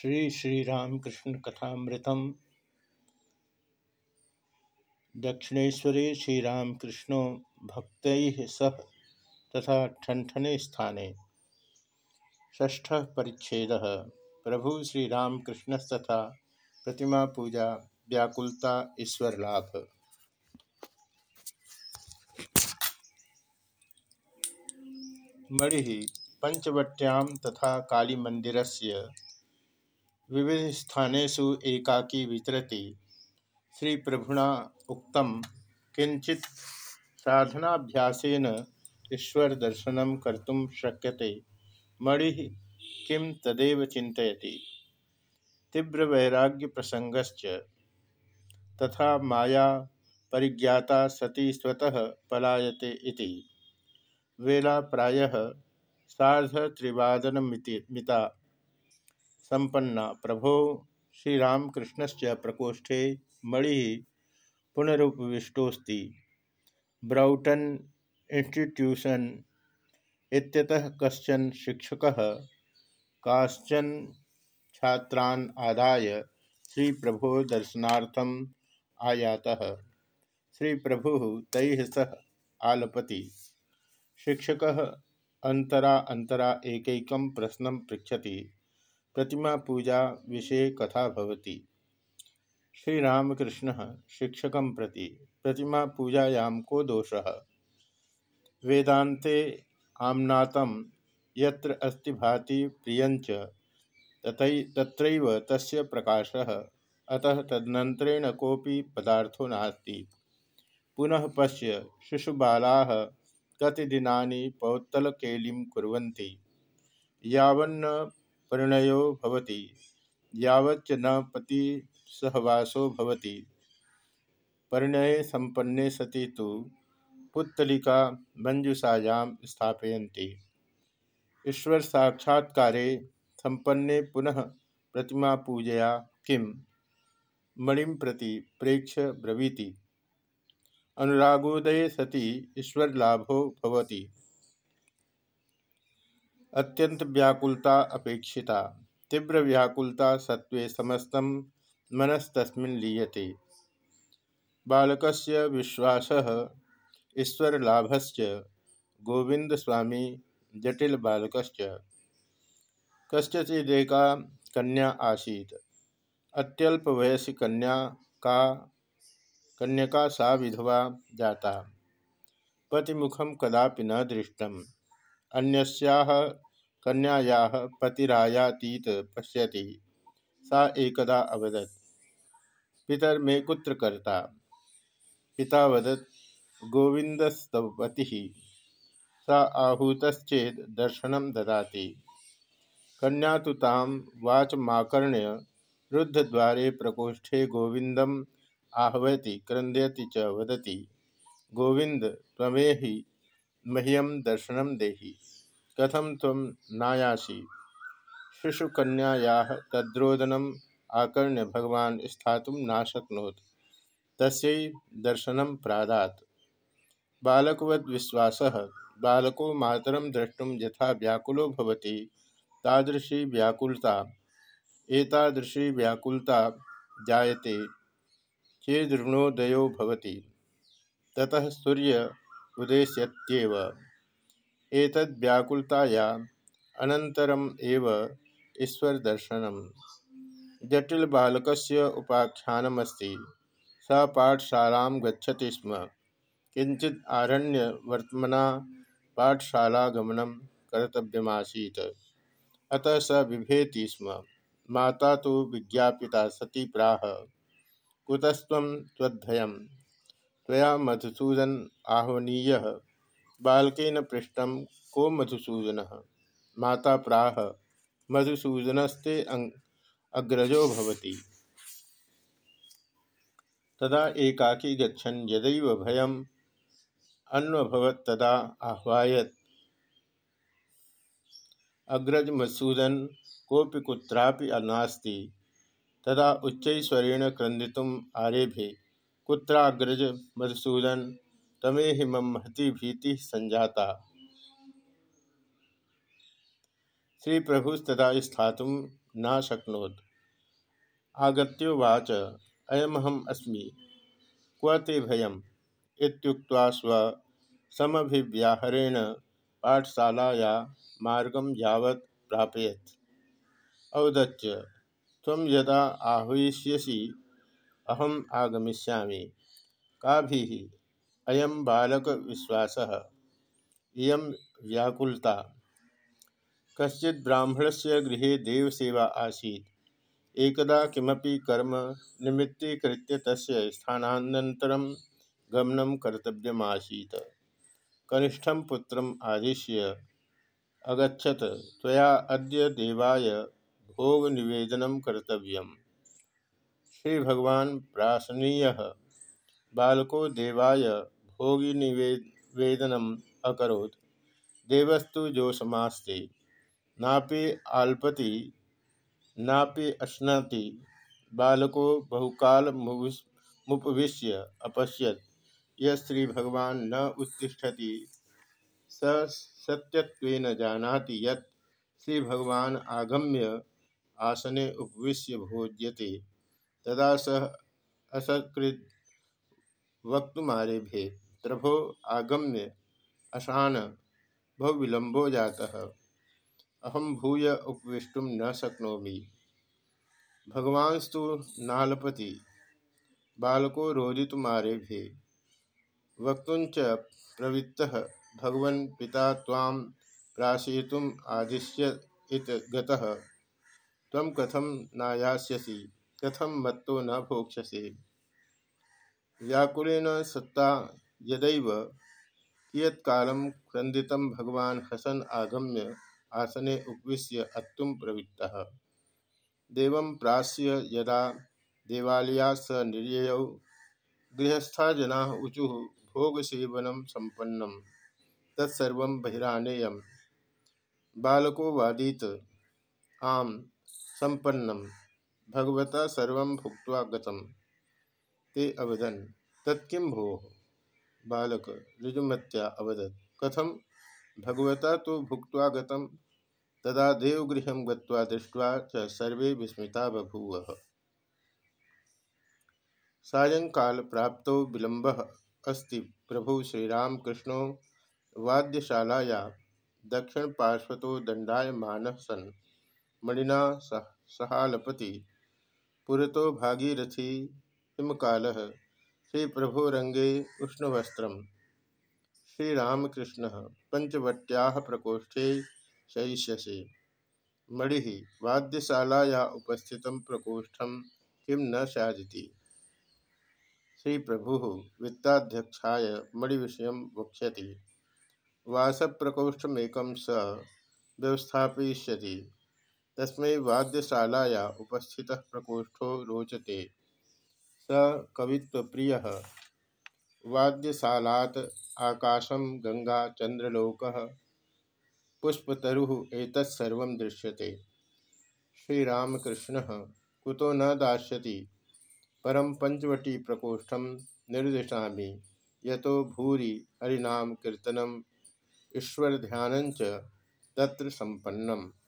श्री श्री श्रीरामकृष्ण कथामृतम। दक्षिणेश्वरे श्रीरामकृष्णो भक्त सह तथा ठनठने स्थाने। ष्ठ परिच्छेद। प्रभु श्रीरामकृष्णस्तथा प्रतिमा पूजा व्याकुलता ईश्वर लाभ। मणि पंचवट्यां तथा कालीमंदिरस्य विविध स्थानेषु एकाकी विचरति श्री प्रभुना उक्तम किंचित साधनाभ्यासेन ईश्वर दर्शन कर्तुम शक्यते। मणि किम तदेव चिंतयति तीव्र वैराग्य प्रसंगश्च तथा माया परिज्ञाता सती स्वतः पलायते इति। वेला प्रायः सार्धत्रिवादनमिता संपन्ना प्रभो श्रीरामकृष्णस्य प्रकोष्ठे मणि पुनरुपविष्टोस्ति ब्राउटन इंस्टीट्यूशन इत्यतः कश्चन शिक्षकः, काश्चन छात्रान् आदाय श्री प्रभो दर्शनार्थम आयातः। श्री प्रभु तैः सह आलपति। शिक्षकः अंतरा अंतरा एकैकं प्रश्नं पृछति प्रतिमा पूजा विषय कथा भवति। श्रीरामकृष्ण शिक्षक प्रति प्रतिमा पूजायां को दोष। वेदांते आमनातम यत्र अस्ति भाति प्रियंच तत्रैव तस्य प्रकाशः। अतः तदनन्तरेण कोऽपि पदार्थो नास्ति। पुनः पश्य शिशुबालाः कति दिनानि पौत्तलकेलिं कुर्वन्ति। यावन्न परिणयो भवति, यावच्च न पति सहवासो भवति। परिणय संपन्ने सति तो पुत्तलिका मंजुषायां स्थापयन्ति। ईश्वर साक्षात्कारे संपन्ने पुनः प्रतिमा पूजया किम मणिम प्रति प्रेक्ष ब्रवीति। अनुरागोदय सति ईश्वर लाभो भवति। अत्यंत व्याकुलता अपेक्षिता। तीव्र व्याकुलता सत्वे समस्त मनस्तस्मिन् लीयते। बालकस्य विश्वासः, ईश्वरलाभश्च गोविंदस्वामी जटिल बालकश्च। कस्यचिदेका कन्या आसीत्। अत्यल्पवयसि कन्या का, कन्यका सा विधवा जाता। पतिमुखम कदापि न दृष्टम। अन्यस्याः कन्यायाः पतिरायातीत पश्यति। सा एकदा अवदत्। पितर मे कुत्र कर्ता पिता वदत् गोविंदस्तवती सा आहूतश्चेद दर्शनं ददाति। कन्या तो तां वाचमाकर्ण्य रुद्धद्वारे प्रकोष्ठे गोविंदम आहवती क्रंदयति च गोविंद त्वमेहि मह्यम दर्शन देहि। कथम तम नायासी? शिशुकन्याया तद्रोदनम आकर्ण्य भगवान स्थातुं नाशक्नोत। तस्यै दर्शनं प्रादात्। बालकवद विश्वास। बालको मातरं द्रष्टुं यथा व्याकुलो भवति, तादृशी व्याकुलता। एतादृशी व्याकुलता जायते। चेदृणोदयो भवति। ततः सूर्य उदेश्यत्येव एतद्व्याकुलताया अनन्तरम् एव ईश्वरदर्शनम्। जटिलबालकस्य उपाख्यानमस्ति। स पाठशालां गच्छति स्म। किञ्चित् आरण्यवर्त्मना पाठशालागमनं कर्तव्यमासीत्। अतः स बिभेति स्म। माता तो विज्ञापिता सती प्राह। कुतस्त्वं त्वद्भयम् त्वया मधुसूदन आहवनीय। बालकेन पृष्ठ को मधुसूदन। माता प्राह, मधुसूदनस्ते अग्रजो भवति। तदा एकाकी गच्छन् यदैव भयम् अन्वभवत् तदा आह्वायत्। अग्रज मधुसूदन कोऽपि कुत्रापि नास्ति। तदा उच्चैस्वरेण क्रन्दितुम् आरेभे। कुत्राग्रज मधुसूदन तमेहि मम महती भीति संजाता। श्री प्रभु तदा स्थातुम न शक्नोत्। आगत्योवाच अयमहम अस्मि। क्व ते भयम्? इत्युक्त्वा स्व समभिव्याहरेण पाठशालाया मार्गं यावत् प्रापयत्। औदच्य त्वं यदा आह्वयिष्यसि अहम् आगमिष्यामि। काभिः अयं बालकविश्वासः। इयं व्याकुलता। ब्राह्मण से गृह देवसेवा आसीत्। एकदा किमपि कर्म निमित्तीकृत्य तस्य स्थानानन्तरं गमनं कर्तव्यमासीत्। कनिष्ठं पुत्रम् आदिश्य अगछत त्वया अद्य देवाय भोगनिवेदनं कर्तव्यम्। श्रीभगवान् प्रासनीयः। बालको देवाय भोगिनिवेदनम् अकरोत्। देवस्तु जोशमास्ते नापि आल्पति, नापि अश्नति। बालको बहुकाल मुपविश्य अपश्यत्। यह श्री भगवान न उत्तिष्ठति, स सत्यत्वेन जानाति यत् श्री भगवान आगम्य आसने उपविश्य भोज्यते। तदा सह असकृत वक्तुमारेभे प्रभो आगम्य अशान बहु विलंबो जाता। अहम भूय उपवेष्टुम न शक्नोमी। भगवानस्तु नालपति, बालको रोदितुमारेभे वक्तुंच प्रवृत्त भगवन् पिता तां प्राशयितुम आदिश्य इत कथम नायास्यसि? कथम मत्तो न भोक्ष्यसे व्याकुलेन सत्ता यदैव कियत्कालं क्रन्दितं भगवान् हसन् आगम्य आसने उपविश्य अत्तुं प्रवृत्तः। देवं प्रास्य यदा देवालया स निर्ययौ गृहस्था जना ऊचुः भोगसेवनं सम्पन्नं, तत्सर्वं बहिरानेयं बालको वादीत आम सम्पन्नं भगवता सर्व भुक्त्वा गतम् ते अवदन तत्किं भो? बालक ऋजुमत्या अवदत। कथम भगवता तो भुक्त गतम तदा देवगृह गत्वा दृष्ट्वा च सर्वे विस्मिता बभूव। सायंकाल प्राप्त विलंब अस्ति। प्रभु श्रीरामकृष्ण वाद्यशालाया दक्षिण पार्श्वतो दंडायमान सन। मणिना सह सहालपति पुरतो भागीरथी हिमकाल श्री प्रभु रंगे उष्णवस्त्र श्रीरामकृष्ण पंचवट्या प्रकोष्ठे शयिष्यसे मणि वाद्यशालाया उपस्थित प्रकोष्ठ किं न श्री प्रभु वित्ताध्यक्षाय मणिविषय वक्ष्यति। वासप्रकोष्ठमेक स व्यवस्थापयिष्यति। तस्मै वाद्यशालाया उपस्थितः प्रकोष्ठो रोचते। स कविप्रिय वाद्यशालात आकाशम गंगा चंद्रलोक पुष्पतरु एतत्सर्व दृश्यते। श्रीरामकृष्ण, कुतो न दास्यति? परम पंचवटी प्रकोष्ठ निर्दिशा यतो भूरि हरिनाम कीर्तनम ईश्वर ध्यान तत्र संपन्नम